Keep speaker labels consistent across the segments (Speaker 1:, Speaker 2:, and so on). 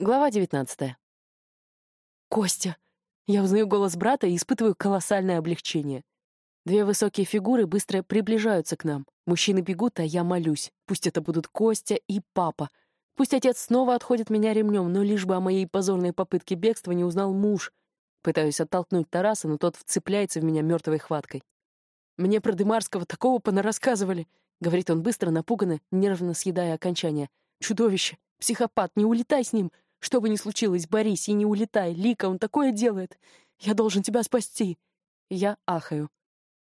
Speaker 1: Глава 19. Костя. Я узнаю голос брата и испытываю колоссальное облегчение. Две высокие фигуры быстро приближаются к нам. Мужчины бегут, а я молюсь. Пусть это будут Костя и папа. Пусть отец снова отходит меня ремнем, но лишь бы о моей позорной попытке бегства не узнал муж. Пытаюсь оттолкнуть Тараса, но тот вцепляется в меня мертвой хваткой. «Мне про Дымарского такого понарассказывали», — говорит он быстро, напуганно, нервно съедая окончание. «Чудовище! Психопат! Не улетай с ним! Что бы ни случилось, борись и не улетай. Лика, он такое делает. Я должен тебя спасти. Я ахаю.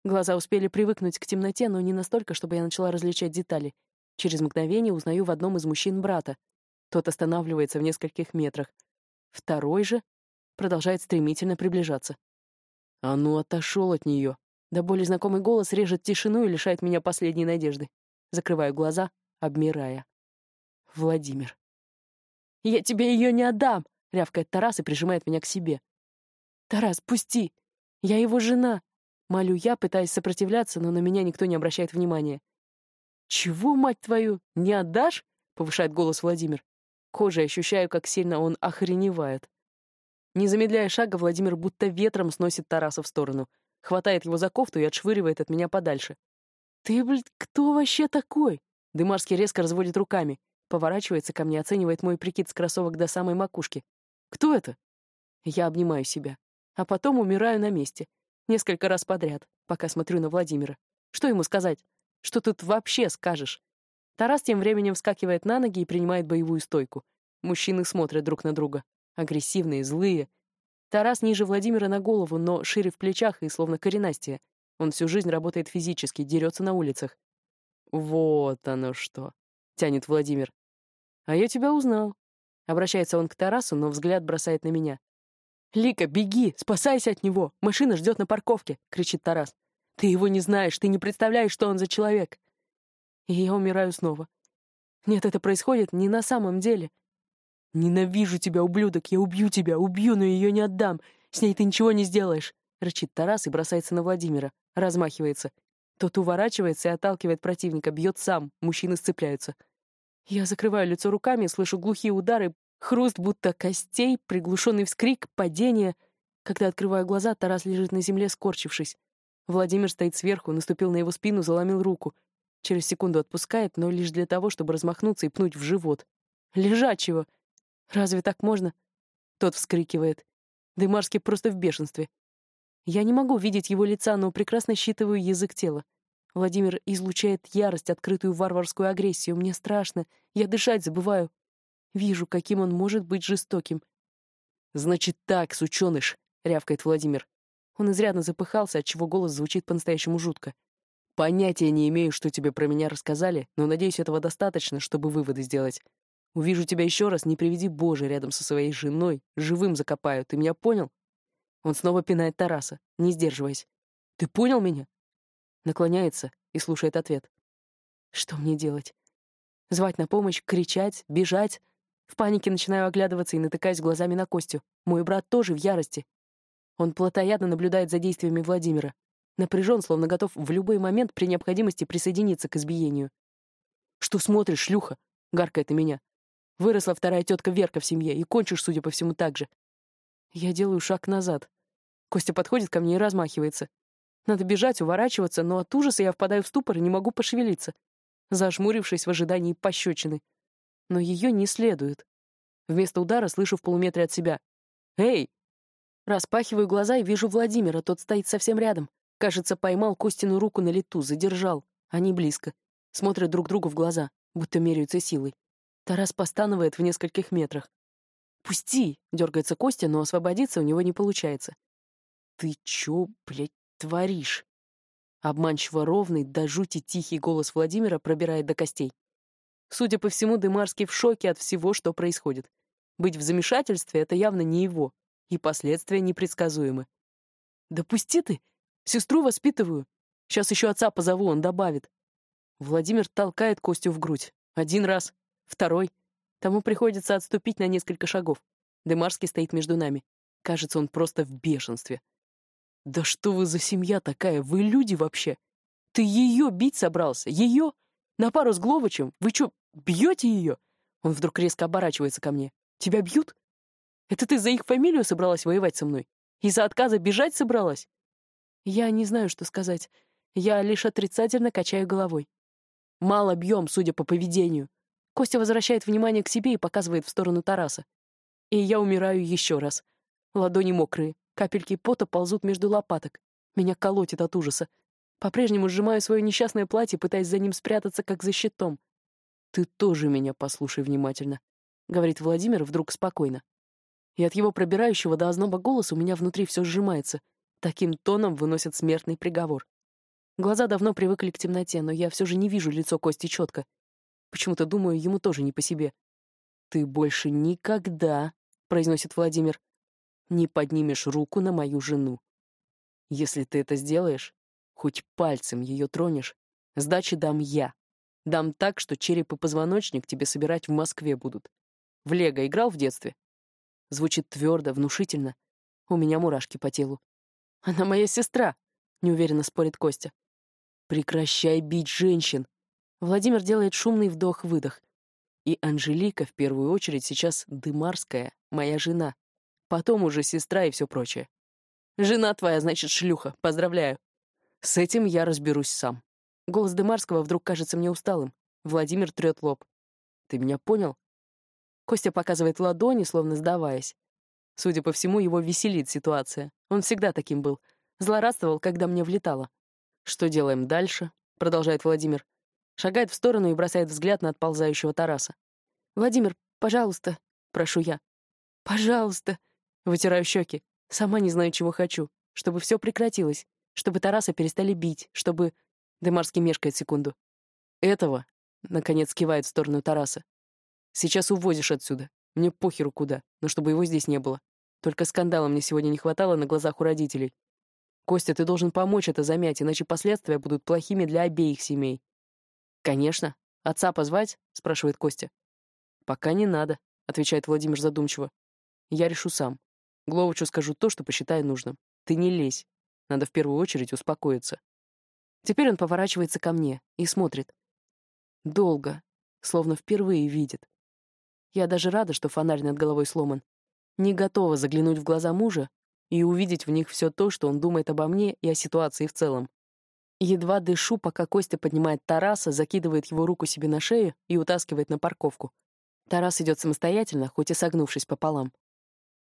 Speaker 1: Глаза успели привыкнуть к темноте, но не настолько, чтобы я начала различать детали. Через мгновение узнаю в одном из мужчин брата. Тот останавливается в нескольких метрах. Второй же продолжает стремительно приближаться. А ну, отошел от нее. До боли знакомый голос режет тишину и лишает меня последней надежды. Закрываю глаза, обмирая. Владимир. «Я тебе ее не отдам!» — рявкает Тарас и прижимает меня к себе. «Тарас, пусти! Я его жена!» Молю я, пытаясь сопротивляться, но на меня никто не обращает внимания. «Чего, мать твою, не отдашь?» — повышает голос Владимир. Кожей ощущаю, как сильно он охреневает. Не замедляя шага, Владимир будто ветром сносит Тараса в сторону, хватает его за кофту и отшвыривает от меня подальше. «Ты, блядь, кто вообще такой?» Дымарский резко разводит руками. Поворачивается ко мне, оценивает мой прикид с кроссовок до самой макушки. «Кто это?» Я обнимаю себя. А потом умираю на месте. Несколько раз подряд, пока смотрю на Владимира. Что ему сказать? Что тут вообще скажешь? Тарас тем временем вскакивает на ноги и принимает боевую стойку. Мужчины смотрят друг на друга. Агрессивные, злые. Тарас ниже Владимира на голову, но шире в плечах и словно коренастее. Он всю жизнь работает физически, дерется на улицах. Вот оно что тянет Владимир. А я тебя узнал. Обращается он к Тарасу, но взгляд бросает на меня. «Лика, беги, спасайся от него! Машина ждет на парковке!» — кричит Тарас. «Ты его не знаешь, ты не представляешь, что он за человек!» И я умираю снова. Нет, это происходит не на самом деле. «Ненавижу тебя, ублюдок! Я убью тебя, убью, но ее не отдам! С ней ты ничего не сделаешь!» — рычит Тарас и бросается на Владимира. Размахивается. Тот уворачивается и отталкивает противника, бьет сам, мужчины сцепляются. Я закрываю лицо руками, слышу глухие удары, хруст будто костей, приглушенный вскрик, падение. Когда открываю глаза, Тарас лежит на земле, скорчившись. Владимир стоит сверху, наступил на его спину, заломил руку. Через секунду отпускает, но лишь для того, чтобы размахнуться и пнуть в живот. Лежачего! Разве так можно? Тот вскрикивает. Дымарский просто в бешенстве. Я не могу видеть его лица, но прекрасно считываю язык тела. Владимир излучает ярость, открытую варварскую агрессию. Мне страшно. Я дышать забываю. Вижу, каким он может быть жестоким. «Значит так, сученыш!» — рявкает Владимир. Он изрядно запыхался, отчего голос звучит по-настоящему жутко. «Понятия не имею, что тебе про меня рассказали, но, надеюсь, этого достаточно, чтобы выводы сделать. Увижу тебя еще раз, не приведи Боже рядом со своей женой, живым закопаю, ты меня понял?» Он снова пинает Тараса, не сдерживаясь. «Ты понял меня?» Наклоняется и слушает ответ. «Что мне делать? Звать на помощь, кричать, бежать?» В панике начинаю оглядываться и натыкаюсь глазами на Костю. Мой брат тоже в ярости. Он плотоядно наблюдает за действиями Владимира. Напряжен, словно готов в любой момент при необходимости присоединиться к избиению. «Что смотришь, шлюха?» — гаркает на меня. «Выросла вторая тетка Верка в семье, и кончишь, судя по всему, так же». Я делаю шаг назад. Костя подходит ко мне и размахивается. Надо бежать, уворачиваться, но от ужаса я впадаю в ступор и не могу пошевелиться, зажмурившись в ожидании пощечины. Но ее не следует. Вместо удара слышу в полуметре от себя. «Эй!» Распахиваю глаза и вижу Владимира, тот стоит совсем рядом. Кажется, поймал Костину руку на лету, задержал. Они близко. Смотрят друг другу в глаза, будто меряются силой. Тарас постанывает в нескольких метрах. «Пусти!» — дергается Костя, но освободиться у него не получается. «Ты чё, блядь, творишь?» Обманчиво ровный, до жути тихий голос Владимира пробирает до костей. Судя по всему, Дымарский в шоке от всего, что происходит. Быть в замешательстве — это явно не его, и последствия непредсказуемы. «Да пусти ты! Сестру воспитываю. Сейчас еще отца позову, он добавит». Владимир толкает Костю в грудь. Один раз, второй. Тому приходится отступить на несколько шагов. Дымарский стоит между нами. Кажется, он просто в бешенстве. «Да что вы за семья такая? Вы люди вообще? Ты ее бить собрался? Ее? На пару с Гловачем? Вы что, бьете ее?» Он вдруг резко оборачивается ко мне. Тебя бьют? Это ты за их фамилию собралась воевать со мной? Из-за отказа бежать собралась?» Я не знаю, что сказать. Я лишь отрицательно качаю головой. Мало бьем, судя по поведению. Костя возвращает внимание к себе и показывает в сторону Тараса. И я умираю еще раз. Ладони мокрые, капельки пота ползут между лопаток. Меня колотит от ужаса. По-прежнему сжимаю свое несчастное платье, пытаясь за ним спрятаться, как за щитом. «Ты тоже меня послушай внимательно», — говорит Владимир вдруг спокойно. И от его пробирающего до озноба голоса у меня внутри все сжимается. Таким тоном выносят смертный приговор. Глаза давно привыкли к темноте, но я все же не вижу лицо Кости четко. Почему-то думаю, ему тоже не по себе. «Ты больше никогда», — произносит Владимир, — «не поднимешь руку на мою жену. Если ты это сделаешь, хоть пальцем ее тронешь, сдачи дам я. Дам так, что череп и позвоночник тебе собирать в Москве будут. В Лего играл в детстве?» Звучит твердо, внушительно. У меня мурашки по телу. «Она моя сестра», — неуверенно спорит Костя. «Прекращай бить женщин!» Владимир делает шумный вдох-выдох. И Анжелика, в первую очередь, сейчас Дымарская, моя жена. Потом уже сестра и все прочее. «Жена твоя, значит, шлюха. Поздравляю!» С этим я разберусь сам. Голос Дымарского вдруг кажется мне усталым. Владимир трет лоб. «Ты меня понял?» Костя показывает ладони, словно сдаваясь. Судя по всему, его веселит ситуация. Он всегда таким был. Злорадствовал, когда мне влетало. «Что делаем дальше?» — продолжает Владимир. Шагает в сторону и бросает взгляд на отползающего Тараса. «Владимир, пожалуйста», — прошу я. «Пожалуйста», — вытираю щеки. Сама не знаю, чего хочу. Чтобы все прекратилось. Чтобы Тараса перестали бить. Чтобы... Демарский мешкает секунду. «Этого», — наконец кивает в сторону Тараса. «Сейчас увозишь отсюда. Мне похеру куда, но чтобы его здесь не было. Только скандала мне сегодня не хватало на глазах у родителей. Костя, ты должен помочь это замять, иначе последствия будут плохими для обеих семей. Конечно. Отца позвать? спрашивает Костя. Пока не надо, отвечает Владимир задумчиво. Я решу сам. Гловичу скажу то, что посчитаю нужным. Ты не лезь. Надо в первую очередь успокоиться. Теперь он поворачивается ко мне и смотрит. Долго, словно впервые видит. Я даже рада, что фонарь над головой сломан. Не готова заглянуть в глаза мужа, и увидеть в них все то, что он думает обо мне и о ситуации в целом. Едва дышу, пока Костя поднимает Тараса, закидывает его руку себе на шею и утаскивает на парковку. Тарас идет самостоятельно, хоть и согнувшись пополам.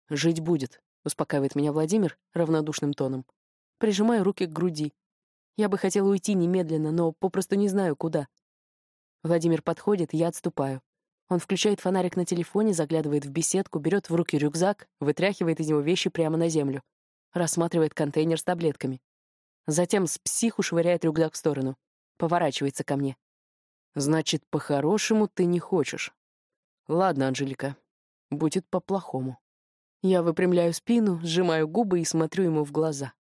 Speaker 1: «Жить будет», — успокаивает меня Владимир равнодушным тоном. Прижимаю руки к груди. Я бы хотела уйти немедленно, но попросту не знаю, куда. Владимир подходит, я отступаю. Он включает фонарик на телефоне, заглядывает в беседку, берет в руки рюкзак, вытряхивает из него вещи прямо на землю. Рассматривает контейнер с таблетками. Затем с психу швыряет рюкзак в сторону. Поворачивается ко мне. «Значит, по-хорошему ты не хочешь?» «Ладно, Анжелика, будет по-плохому». Я выпрямляю спину, сжимаю губы и смотрю ему в глаза.